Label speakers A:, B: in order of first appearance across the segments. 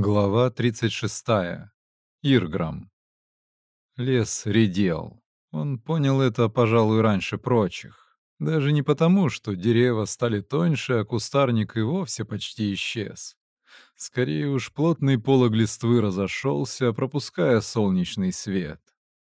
A: Глава 36. Ирграм. Лес редел. Он понял это, пожалуй, раньше прочих. Даже не потому, что деревья стали тоньше, а кустарник и вовсе почти исчез. Скорее уж плотный полог листвы разошелся, пропуская солнечный свет.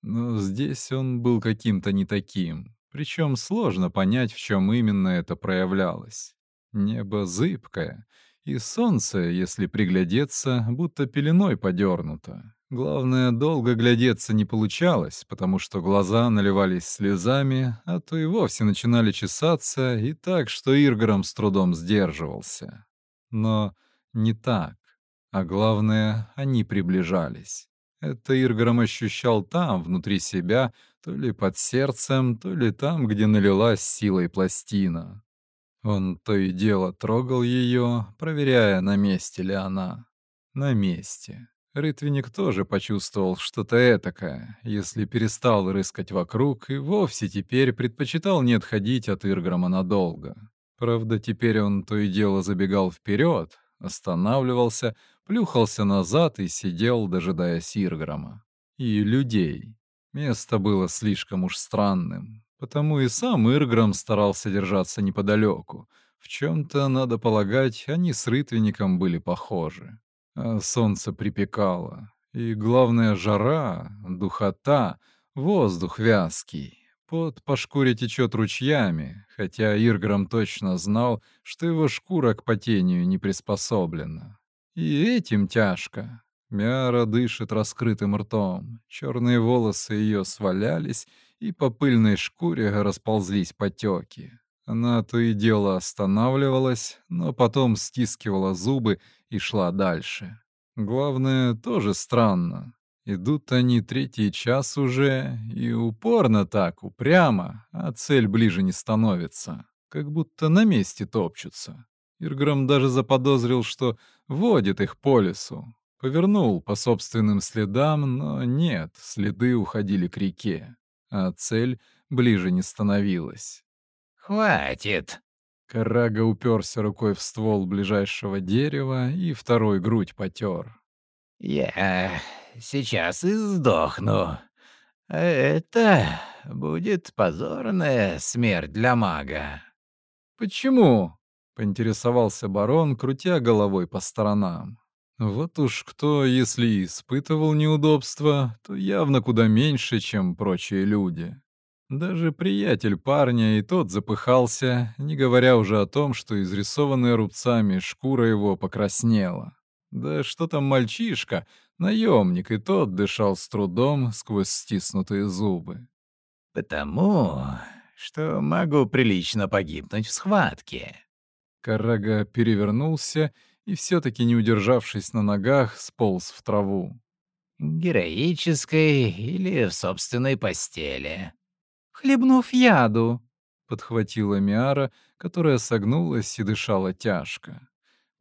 A: Но здесь он был каким-то не таким. Причем сложно понять, в чем именно это проявлялось. Небо зыбкое — и солнце, если приглядеться, будто пеленой подернуто. Главное, долго глядеться не получалось, потому что глаза наливались слезами, а то и вовсе начинали чесаться, и так, что Иргором с трудом сдерживался. Но не так. А главное, они приближались. Это Иргором ощущал там, внутри себя, то ли под сердцем, то ли там, где налилась силой пластина. Он то и дело трогал ее, проверяя, на месте ли она. На месте. Рытвенник тоже почувствовал что-то этакое, если перестал рыскать вокруг и вовсе теперь предпочитал не отходить от Ирграма надолго. Правда, теперь он то и дело забегал вперед, останавливался, плюхался назад и сидел, дожидаясь Ирграма. И людей. Место было слишком уж странным. Потому и сам Ирграм старался держаться неподалеку. В чем-то, надо полагать, они с рытвенником были похожи. А солнце припекало. И главная жара, духота, воздух вязкий. Пот по шкуре течет ручьями, хотя Ирграм точно знал, что его шкура к потению не приспособлена. И этим тяжко. Мяра дышит раскрытым ртом. Черные волосы ее свалялись, и по пыльной шкуре расползлись потеки. Она то и дело останавливалась, но потом стискивала зубы и шла дальше. Главное, тоже странно. Идут они третий час уже, и упорно так, упрямо, а цель ближе не становится. Как будто на месте топчутся. Ирграм даже заподозрил, что водит их по лесу. Повернул по собственным следам, но нет, следы уходили к реке а цель ближе не становилась.
B: «Хватит!»
A: Карага уперся рукой в ствол ближайшего дерева и второй грудь потер.
B: «Я сейчас и сдохну. Это будет позорная смерть для мага».
A: «Почему?» — поинтересовался барон, крутя головой по сторонам. Вот уж кто, если испытывал неудобства, то явно куда меньше, чем прочие люди. Даже приятель парня и тот запыхался, не говоря уже о том, что изрисованная рубцами шкура его покраснела. Да что там мальчишка, наемник, и тот дышал с трудом сквозь стиснутые зубы.
B: «Потому что могу прилично погибнуть в схватке».
A: Карага перевернулся и все-таки, не удержавшись на ногах, сполз в траву.
B: «Героической или в собственной постели?»
C: «Хлебнув яду», —
A: подхватила Миара, которая согнулась и дышала тяжко.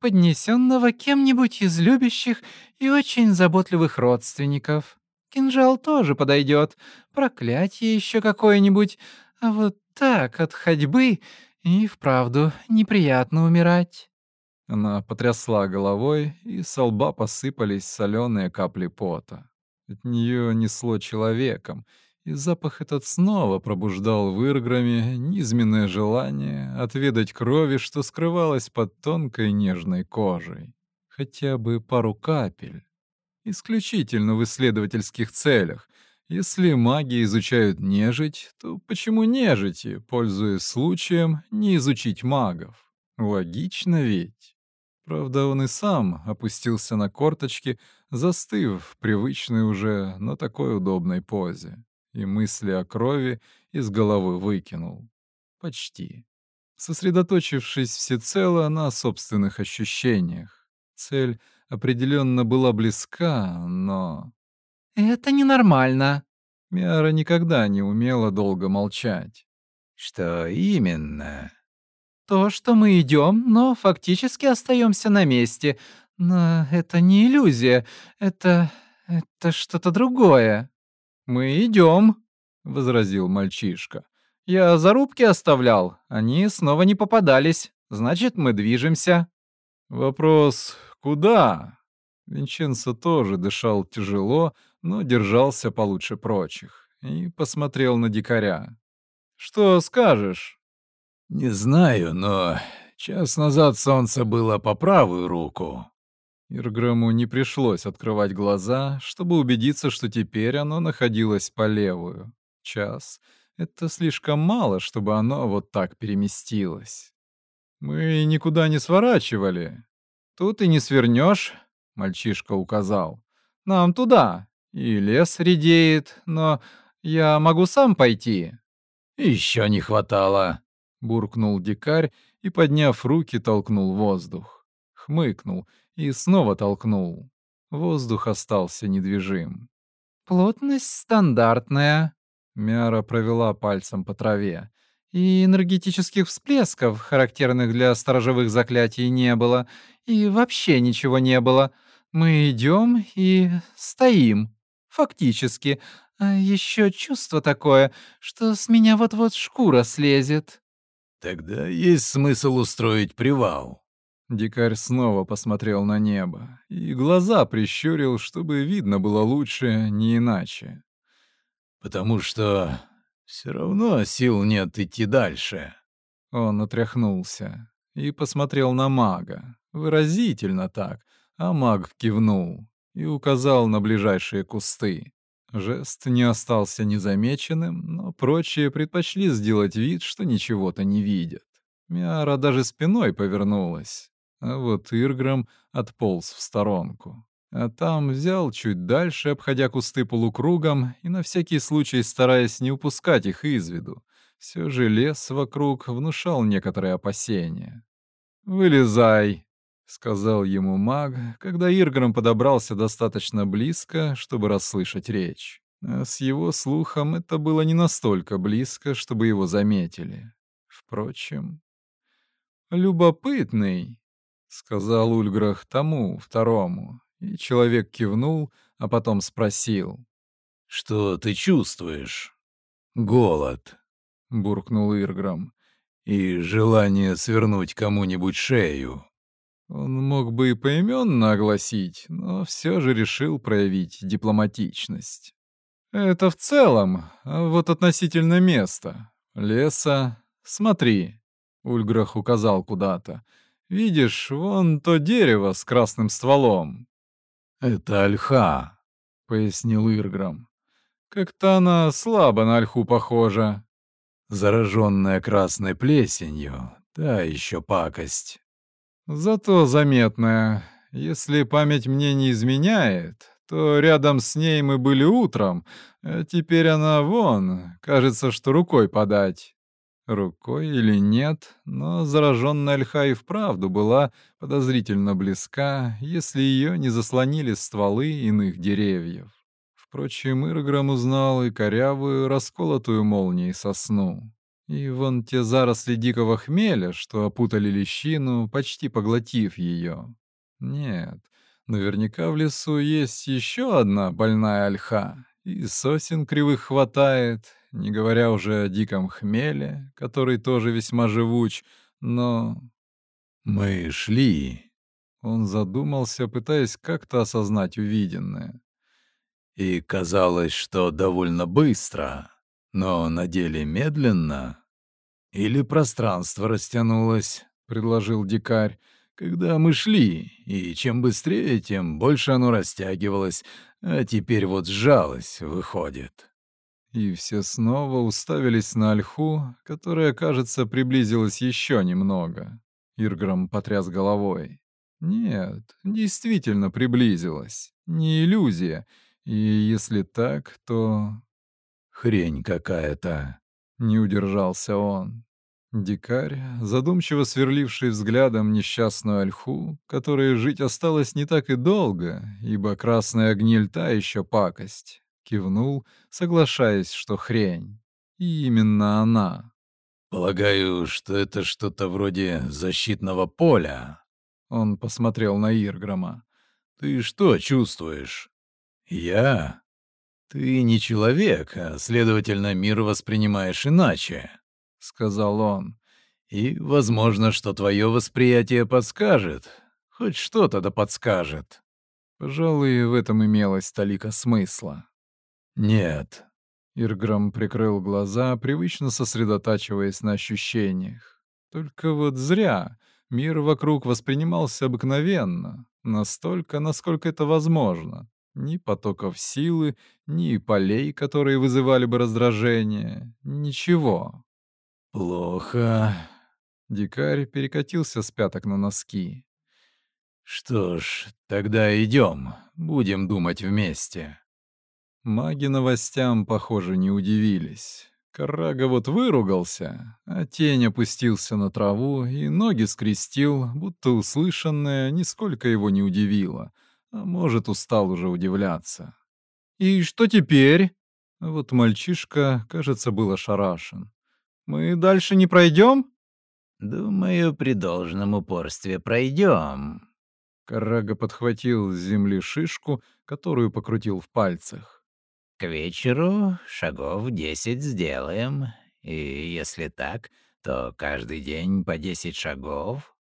C: «Поднесенного кем-нибудь из любящих и очень заботливых родственников. Кинжал тоже подойдет, проклятие еще какое-нибудь, а вот так от ходьбы и вправду неприятно умирать».
A: Она потрясла головой, и со лба посыпались соленые капли пота. От нее несло человеком, и запах этот снова пробуждал в Ирграме низменное желание отведать крови, что скрывалось под тонкой нежной кожей. Хотя бы пару капель. Исключительно в исследовательских целях. Если маги изучают нежить, то почему нежити, пользуясь случаем, не изучить магов? Логично ведь. Правда, он и сам опустился на корточки, застыв в привычной уже, но такой удобной позе, и мысли о крови из головы выкинул. Почти. Сосредоточившись всецело на собственных ощущениях. Цель определенно была близка, но...
C: «Это ненормально».
A: Миара никогда не умела долго молчать.
B: «Что именно?»
C: То, что мы идем, но фактически остаемся на месте. Но это не иллюзия, это... это что-то другое.
A: Мы идем, возразил мальчишка. Я зарубки оставлял, они снова не попадались. Значит, мы движемся. Вопрос, куда? Винченцо тоже дышал тяжело, но держался получше прочих и посмотрел на дикаря. «Что скажешь?»
B: «Не знаю, но час назад солнце было по правую руку».
A: Ирграму не пришлось открывать глаза, чтобы убедиться, что теперь оно находилось по левую. Час — это слишком мало, чтобы оно вот так переместилось. «Мы никуда не сворачивали. Тут и не свернешь», — мальчишка указал. «Нам туда. И лес редеет, но я могу сам пойти».
B: «Еще не хватало», —
A: буркнул дикарь и, подняв руки, толкнул воздух. Хмыкнул и снова толкнул. Воздух остался недвижим.
C: «Плотность стандартная», —
A: Мяра провела пальцем по траве. «И энергетических всплесков, характерных для сторожевых заклятий, не было. И вообще ничего не было. Мы идем и стоим. Фактически. А еще чувство такое, что с меня вот-вот шкура слезет.
B: Тогда есть смысл устроить привал.
A: Дикарь снова посмотрел на небо и глаза прищурил, чтобы видно было лучше, не иначе.
B: Потому что все равно сил нет идти дальше.
A: Он отряхнулся и посмотрел на мага, выразительно так, а маг кивнул и указал на ближайшие кусты. Жест не остался незамеченным, но прочие предпочли сделать вид, что ничего-то не видят. Миара даже спиной повернулась, а вот Ирграм отполз в сторонку. А там взял чуть дальше, обходя кусты полукругом и на всякий случай стараясь не упускать их из виду. Все же лес вокруг внушал некоторые опасения. «Вылезай!» — сказал ему маг, когда Ирграм подобрался достаточно близко, чтобы расслышать речь. А с его слухом это было не настолько близко, чтобы его заметили. Впрочем... «Любопытный», — сказал Ульграх тому, второму, и человек кивнул, а потом спросил.
B: «Что ты чувствуешь?» «Голод», — буркнул Ирграм, — «и желание свернуть кому-нибудь шею».
A: Он мог бы и поименно огласить, но все же решил проявить дипломатичность. Это в целом, а вот относительно места. Леса. Смотри. Ульграх указал куда-то. Видишь, вон то дерево с красным стволом.
B: Это ольха, пояснил Ирграм.
A: Как-то она слабо на ольху похожа.
B: Зараженная красной плесенью, та еще пакость.
A: Зато заметная. Если память мне не изменяет, то рядом с ней мы были утром, а теперь она вон, кажется, что рукой подать. Рукой или нет, но зараженная льха и вправду была подозрительно близка, если ее не заслонили стволы иных деревьев. Впрочем, Ирграм узнал и корявую, расколотую молнией сосну. И вон те заросли дикого хмеля, что опутали лещину, почти поглотив ее. Нет, наверняка в лесу есть еще одна больная ольха, и сосен кривых хватает, не говоря уже о диком хмеле, который тоже весьма живуч, но...
B: Мы шли.
A: Он задумался, пытаясь как-то осознать увиденное.
B: И казалось, что довольно быстро. Но на деле медленно? Или пространство растянулось, предложил дикарь, когда мы шли, и чем быстрее, тем больше оно растягивалось, а теперь вот сжалось, выходит.
A: И все снова уставились на ольху, которая, кажется, приблизилась еще немного. Ирграм потряс головой. Нет, действительно приблизилась. Не иллюзия. И если так, то
B: Хрень какая-то.
A: Не удержался он. Дикарь, задумчиво сверливший взглядом несчастную ольху, которой жить осталось не так и долго, ибо красная гниль та еще пакость, кивнул, соглашаясь, что хрень. И именно она.
B: «Полагаю, что это что-то вроде защитного поля».
A: Он посмотрел на Ирграма.
B: «Ты что чувствуешь?» «Я? «Ты не человек, а, следовательно, мир воспринимаешь иначе», — сказал он. «И, возможно, что твое восприятие подскажет. Хоть что-то да подскажет».
A: Пожалуй, в этом имелось толика смысла.
B: «Нет».
A: Ирграм прикрыл глаза, привычно сосредотачиваясь на ощущениях. Только вот зря. Мир вокруг воспринимался обыкновенно, настолько, насколько это возможно. Ни потоков силы, ни полей, которые вызывали бы раздражение. Ничего.
B: «Плохо».
A: Дикарь перекатился с пяток на носки.
B: «Что ж, тогда идем, будем думать вместе».
A: Маги новостям, похоже, не удивились. Карага вот выругался, а тень опустился на траву и ноги скрестил, будто услышанное нисколько его не удивило, а может, устал уже удивляться. «И что теперь?» Вот мальчишка, кажется, был ошарашен. «Мы дальше не пройдем?»
D: «Думаю, при должном упорстве пройдем»,
A: Карага подхватил с земли шишку, которую покрутил в пальцах.
D: «К вечеру шагов десять сделаем, и если так, то каждый день по десять шагов».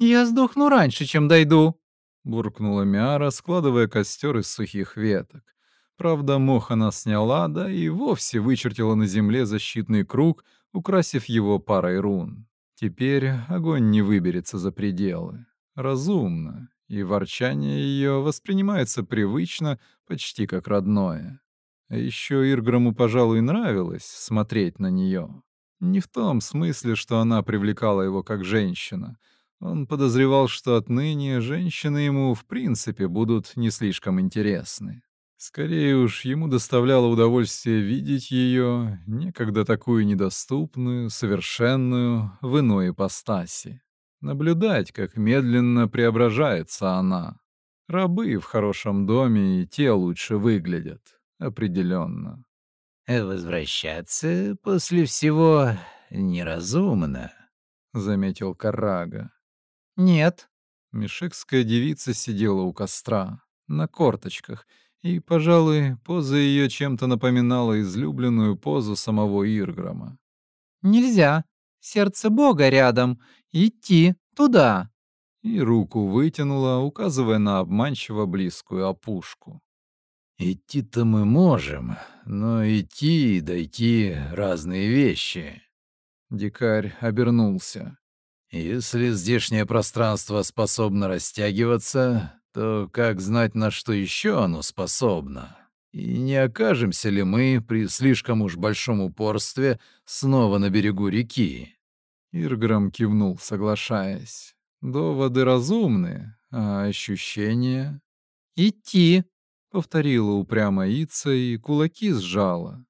C: «Я сдохну раньше, чем дойду», —
A: буркнула Миара, складывая костер из сухих веток. Правда, мох она сняла, да и вовсе вычертила на земле защитный круг, украсив его парой рун. Теперь огонь не выберется за пределы. Разумно и ворчание ее воспринимается привычно, почти как родное. А еще Ирграму, пожалуй, нравилось смотреть на нее. Не в том смысле, что она привлекала его как женщина. Он подозревал, что отныне женщины ему в принципе будут не слишком интересны. Скорее уж, ему доставляло удовольствие видеть ее, некогда такую недоступную, совершенную, в иной ипостаси наблюдать, как медленно преображается она. Рабы в хорошем доме и те лучше выглядят, определенно.
D: «Возвращаться после всего неразумно», —
A: заметил Карага.
C: «Нет».
A: Мишекская девица сидела у костра, на корточках, и, пожалуй, поза ее чем-то напоминала излюбленную позу самого Ирграма.
C: «Нельзя. Сердце Бога рядом. Идти туда!»
A: И руку вытянула, указывая на обманчиво близкую опушку.
B: «Идти-то мы можем, но идти и дойти — разные вещи».
A: Дикарь обернулся.
B: «Если здешнее пространство способно растягиваться, то как знать, на что еще оно способно? И не окажемся ли мы при слишком уж большом упорстве снова на берегу реки?»
A: Ирграм кивнул, соглашаясь. Доводы разумные, а ощущения...
C: «Идти», —
A: повторила упрямо Ица и кулаки сжала.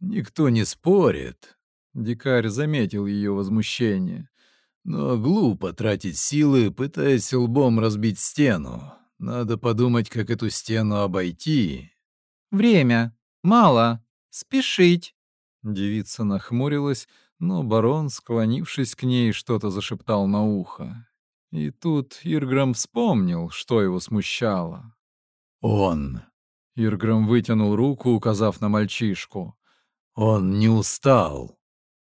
B: «Никто не спорит», —
A: дикарь заметил ее возмущение.
B: «Но глупо тратить силы, пытаясь лбом разбить стену. Надо подумать, как эту стену обойти».
C: «Время. Мало. Спешить».
A: Девица нахмурилась, но барон, склонившись к ней, что-то зашептал на ухо. И тут Ирграм вспомнил, что его смущало.
B: «Он!»
A: Ирграм вытянул руку, указав на мальчишку.
B: «Он не устал!»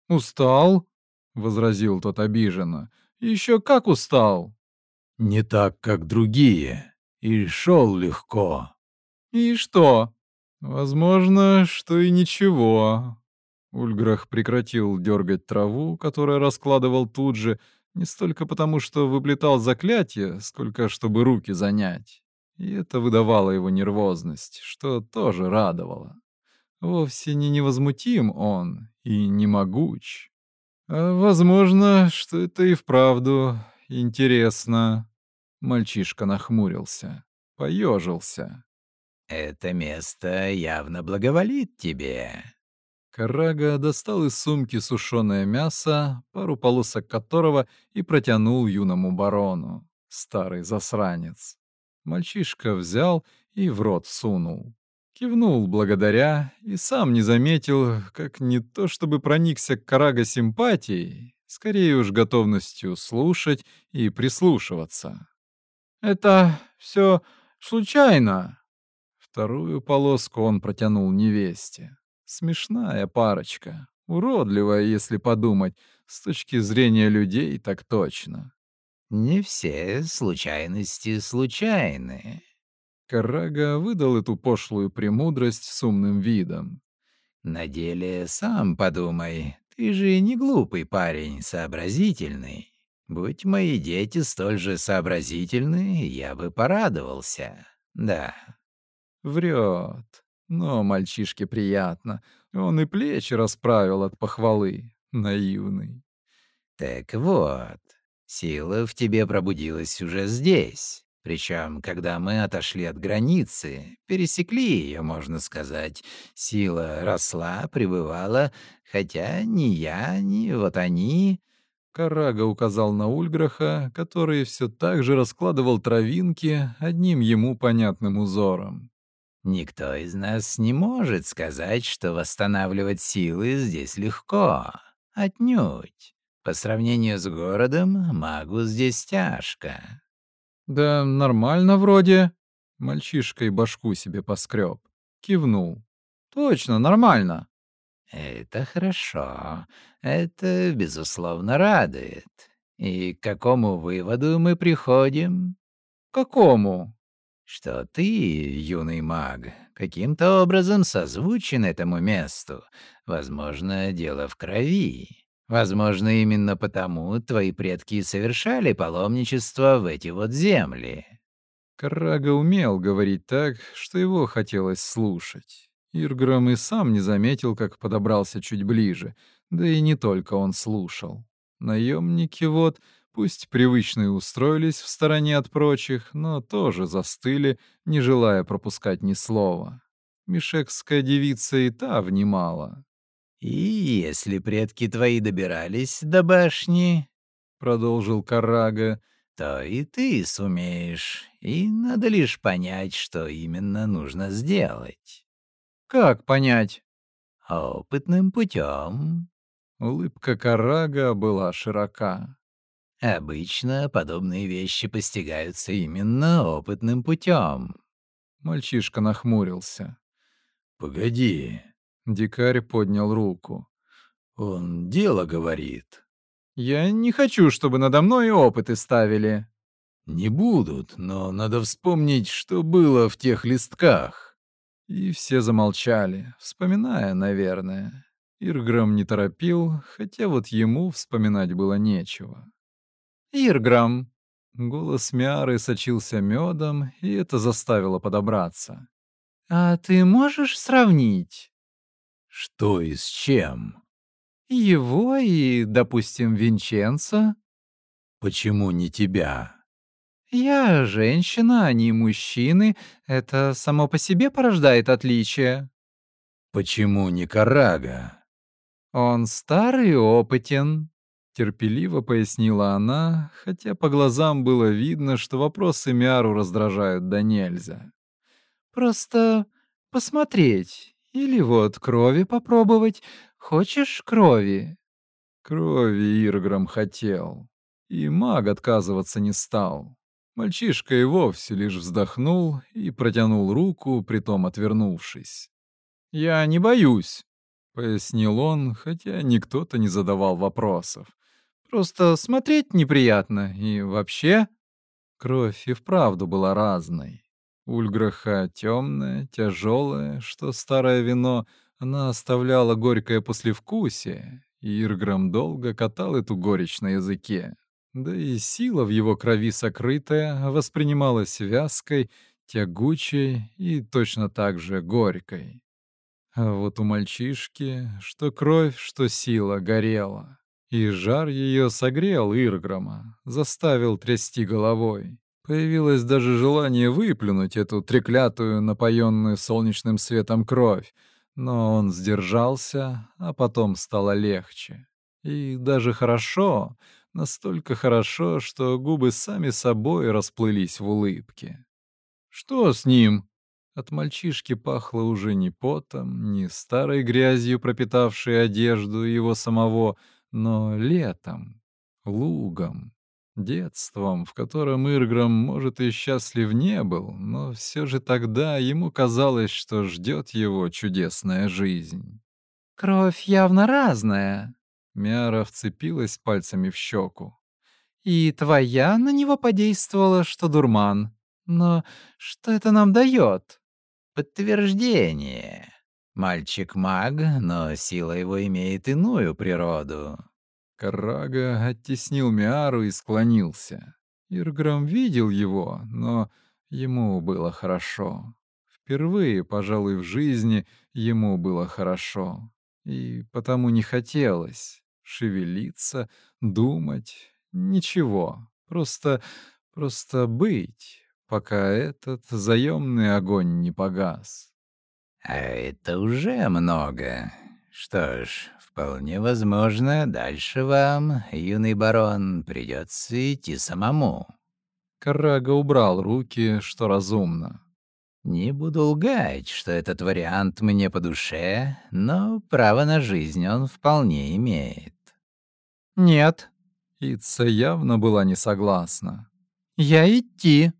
A: «Устал?» — возразил тот обиженно. «Еще как устал!»
B: «Не так, как другие, и шел легко».
A: «И что?» «Возможно, что и ничего», Ульграх прекратил дергать траву, которую раскладывал тут же, не столько потому, что выплетал заклятие, сколько чтобы руки занять. И это выдавало его нервозность, что тоже радовало. Вовсе не невозмутим он и не могуч. А возможно, что это и вправду интересно. Мальчишка нахмурился, поежился.
D: «Это место явно благоволит тебе»,
A: Карага достал из сумки сушеное мясо, пару полосок которого и протянул юному барону. Старый засранец. Мальчишка взял и в рот сунул. Кивнул благодаря и сам не заметил, как не то чтобы проникся к Карага симпатией, скорее уж готовностью слушать и прислушиваться. «Это все случайно?» Вторую полоску он протянул невесте. Смешная парочка. Уродливая, если подумать, с точки зрения людей так точно.
D: «Не все случайности случайны».
A: Карага выдал эту пошлую премудрость с умным видом.
D: «На деле сам подумай, ты же не глупый парень, сообразительный. Будь мои дети столь же сообразительны, я бы порадовался. Да».
A: Врет. Но мальчишке приятно. Он и плечи расправил от похвалы. Наивный.
D: «Так вот, сила в тебе пробудилась уже здесь. Причем, когда мы отошли от границы, пересекли ее, можно сказать, сила росла, пребывала, хотя ни я, ни вот они...»
A: Карага указал на Ульграха, который все так же раскладывал травинки одним ему понятным узором.
D: «Никто из нас не может сказать, что восстанавливать силы здесь легко. Отнюдь. По сравнению с городом, магу здесь тяжко.
A: «Да нормально вроде». Мальчишка и башку себе поскреб. Кивнул. «Точно, нормально».
D: «Это хорошо. Это, безусловно, радует. И к какому выводу мы приходим?»
A: «Какому?»
D: «Что ты, юный маг, каким-то образом созвучен этому месту. Возможно, дело в крови. Возможно, именно потому твои предки совершали паломничество в эти вот земли.
A: Карага умел говорить так, что его хотелось слушать. Ирграм и сам не заметил, как подобрался чуть ближе, да и не только он слушал. Наемники вот, пусть привычные устроились в стороне от прочих, но тоже застыли, не желая пропускать ни слова. Мишекская девица и та внимала,
D: «И если предки твои добирались до башни, — продолжил Карага, — то и ты сумеешь, и надо лишь понять, что именно нужно сделать».
A: «Как понять?»
D: «Опытным путем».
A: Улыбка Карага была широка.
D: «Обычно подобные вещи постигаются именно опытным путем».
A: Мальчишка нахмурился.
B: «Погоди,
A: Дикарь поднял руку.
B: «Он дело говорит».
A: «Я не хочу, чтобы надо мной опыты ставили».
B: «Не будут, но надо вспомнить, что было в тех листках».
A: И все замолчали, вспоминая, наверное. Ирграм не торопил, хотя вот ему вспоминать было нечего. «Ирграм!» Голос Миары сочился медом, и это заставило подобраться. «А ты можешь сравнить?»
B: Что и с чем?
A: Его и, допустим, Винченца.
B: Почему не тебя?
A: Я женщина, они мужчины. Это само по себе порождает отличия.
B: Почему не Карага?
A: Он старый и опытен. Терпеливо пояснила она, хотя по глазам было видно, что вопросы Миару раздражают да нельзя. Просто посмотреть, или вот крови попробовать. Хочешь крови?» Крови Ирграм хотел. И маг отказываться не стал. Мальчишка и вовсе лишь вздохнул и протянул руку, притом отвернувшись. «Я не боюсь», — пояснил он, хотя никто-то не задавал вопросов. «Просто смотреть неприятно, и вообще...» Кровь и вправду была разной. Ульграха темная, тяжелая, что старое вино, она оставляла горькое послевкусие, и Ирграм долго катал эту горечь на языке. Да и сила в его крови сокрытая воспринималась вязкой, тягучей и точно так же горькой. А вот у мальчишки что кровь, что сила горела, и жар ее согрел Ирграма, заставил трясти головой. Появилось даже желание выплюнуть эту треклятую, напоенную солнечным светом кровь, но он сдержался, а потом стало легче. И даже хорошо, настолько хорошо, что губы сами собой расплылись в улыбке. «Что с ним?» От мальчишки пахло уже не потом, не старой грязью, пропитавшей одежду его самого, но летом, лугом, детством, в котором Ирграм, может, и счастлив не был, но все же тогда ему казалось, что ждет его чудесная жизнь. «Кровь явно разная», — Мяра вцепилась пальцами в щеку. «И твоя на него подействовала, что дурман.
C: Но что это нам дает?
D: Подтверждение. Мальчик маг, но сила его имеет иную природу.
A: Карага оттеснил Миару и склонился. Ирграм видел его, но ему было хорошо. Впервые, пожалуй, в жизни ему было хорошо. И потому не хотелось шевелиться, думать, ничего. Просто, просто быть, пока этот заемный огонь не погас.
D: А это уже много. Что ж, вполне возможно, дальше вам, юный барон, придется идти самому.
A: Карага убрал руки, что разумно.
D: Не буду лгать, что этот вариант мне по душе, но право на жизнь он вполне имеет.
C: Нет.
A: Ица явно была не согласна.
C: Я идти.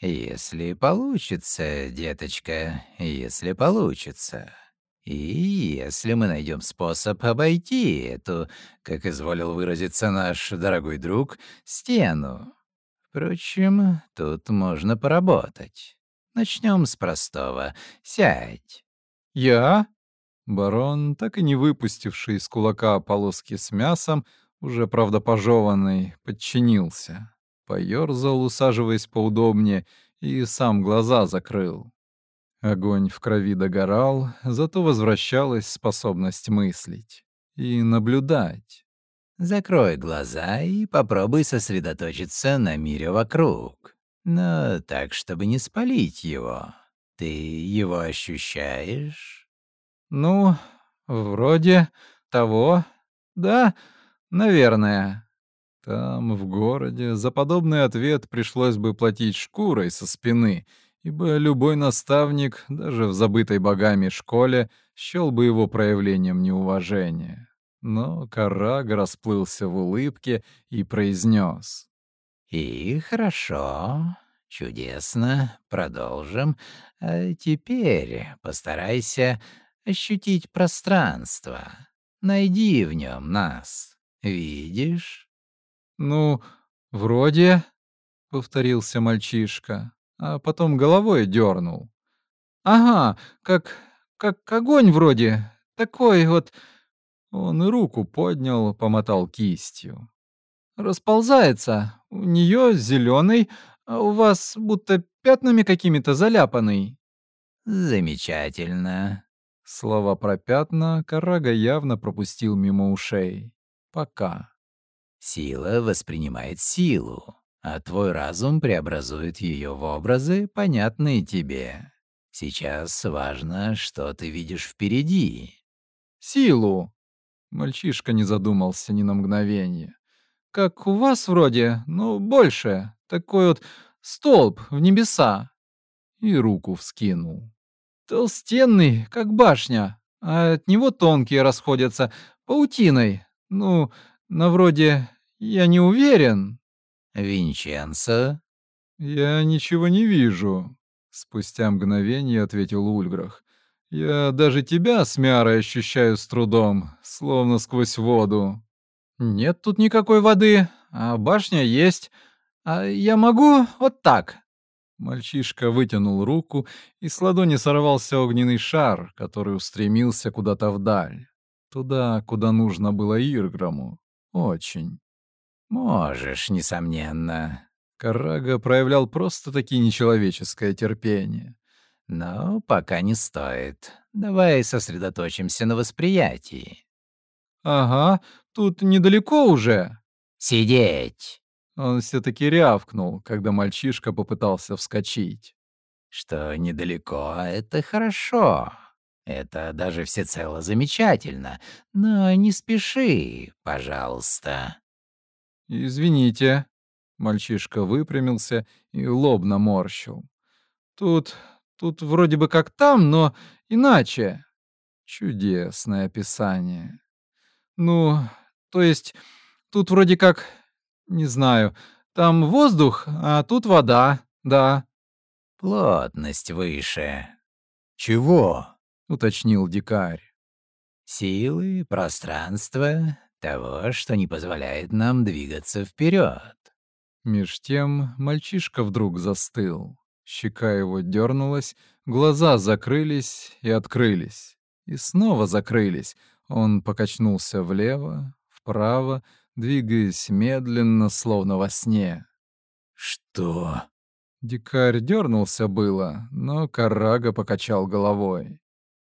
D: Если получится, деточка, если получится. И если мы найдем способ обойти эту, как изволил выразиться наш дорогой друг, стену. Впрочем, тут можно поработать. Начнем с простого. Сядь.
C: Я?
A: Барон, так и не выпустивший из кулака полоски с мясом, уже, правда, пожеванный, подчинился. Поёрзал, усаживаясь поудобнее, и сам глаза закрыл. Огонь в крови догорал, зато возвращалась способность мыслить и наблюдать.
D: Закрой глаза и попробуй сосредоточиться на мире вокруг. Но так, чтобы не спалить его. Ты его ощущаешь?
C: Ну, вроде того. Да, наверное.
A: Там, в городе, за подобный ответ пришлось бы платить шкурой со спины, ибо любой наставник, даже в забытой богами школе, счел бы его проявлением неуважения. Но Карага расплылся в улыбке и произнес:
D: и хорошо, чудесно, продолжим. А теперь постарайся ощутить пространство. Найди в нем нас. Видишь?
A: Ну, вроде, повторился мальчишка, а потом головой дернул.
C: Ага, как как огонь вроде. Такой вот
A: он и руку поднял, помотал кистью
C: расползается. У нее зеленый, а у вас будто пятнами какими-то заляпанный.
D: Замечательно.
A: Слова про пятна Карага явно пропустил мимо ушей. Пока.
D: Сила воспринимает силу, а твой разум преобразует ее в образы, понятные тебе. Сейчас важно, что ты видишь впереди.
A: Силу. Мальчишка не задумался ни на мгновение
C: как у вас вроде, но больше. Такой вот столб в небеса».
A: И руку вскинул.
C: «Толстенный, как башня, а от него тонкие расходятся паутиной. Ну, на вроде я не уверен».
D: «Винченцо?»
A: «Я ничего не вижу», — спустя мгновение ответил Ульграх. «Я даже тебя с Мярой ощущаю с трудом, словно сквозь воду».
C: «Нет тут никакой воды, а башня есть. А я могу вот так».
A: Мальчишка вытянул руку, и с ладони сорвался огненный шар, который устремился куда-то вдаль. Туда, куда нужно было Ирграму. Очень.
D: «Можешь, несомненно».
A: Карага проявлял просто-таки нечеловеческое терпение.
D: «Но пока не стоит. Давай сосредоточимся на восприятии».
C: «Ага, тут недалеко уже».
D: «Сидеть!»
A: Он все-таки рявкнул, когда мальчишка попытался вскочить.
D: «Что недалеко — это хорошо. Это даже всецело замечательно. Но не спеши, пожалуйста».
A: «Извините». Мальчишка выпрямился и лоб наморщил. «Тут... тут вроде бы как там, но иначе». Чудесное описание. Ну, то есть тут вроде как, не знаю, там воздух, а тут вода, да.
D: Плотность выше.
A: Чего? уточнил дикарь.
D: Силы, пространство, того, что не позволяет нам двигаться вперед.
A: Меж тем мальчишка вдруг застыл. Щека его дернулась, глаза закрылись и открылись. И снова закрылись. Он покачнулся влево, вправо, двигаясь медленно, словно во сне.
B: «Что?»
A: Дикарь дернулся было, но Карага покачал головой.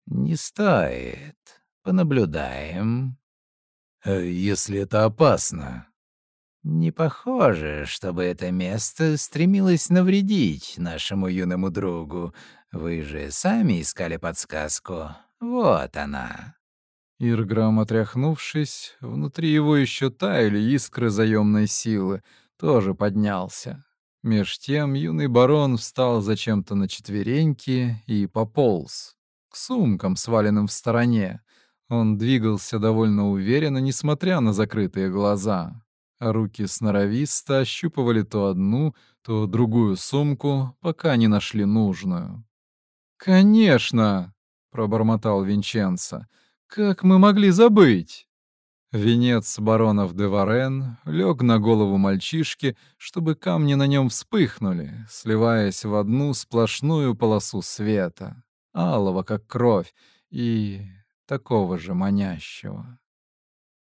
D: «Не стоит. Понаблюдаем».
B: «А если это опасно?»
D: «Не похоже, чтобы это место стремилось навредить нашему юному другу. Вы же сами искали подсказку. Вот она».
A: Ирграм, отряхнувшись, внутри его еще таяли искры заемной силы, тоже поднялся. Меж тем юный барон встал зачем-то на четвереньки и пополз к сумкам, сваленным в стороне. Он двигался довольно уверенно, несмотря на закрытые глаза. Руки сноровисто ощупывали то одну, то другую сумку, пока не нашли нужную. «Конечно!» — пробормотал Винченцо. «Как мы могли забыть?» Венец баронов де Варен лег на голову мальчишки, чтобы камни на нем вспыхнули, сливаясь в одну сплошную полосу света, алого, как кровь, и такого же манящего.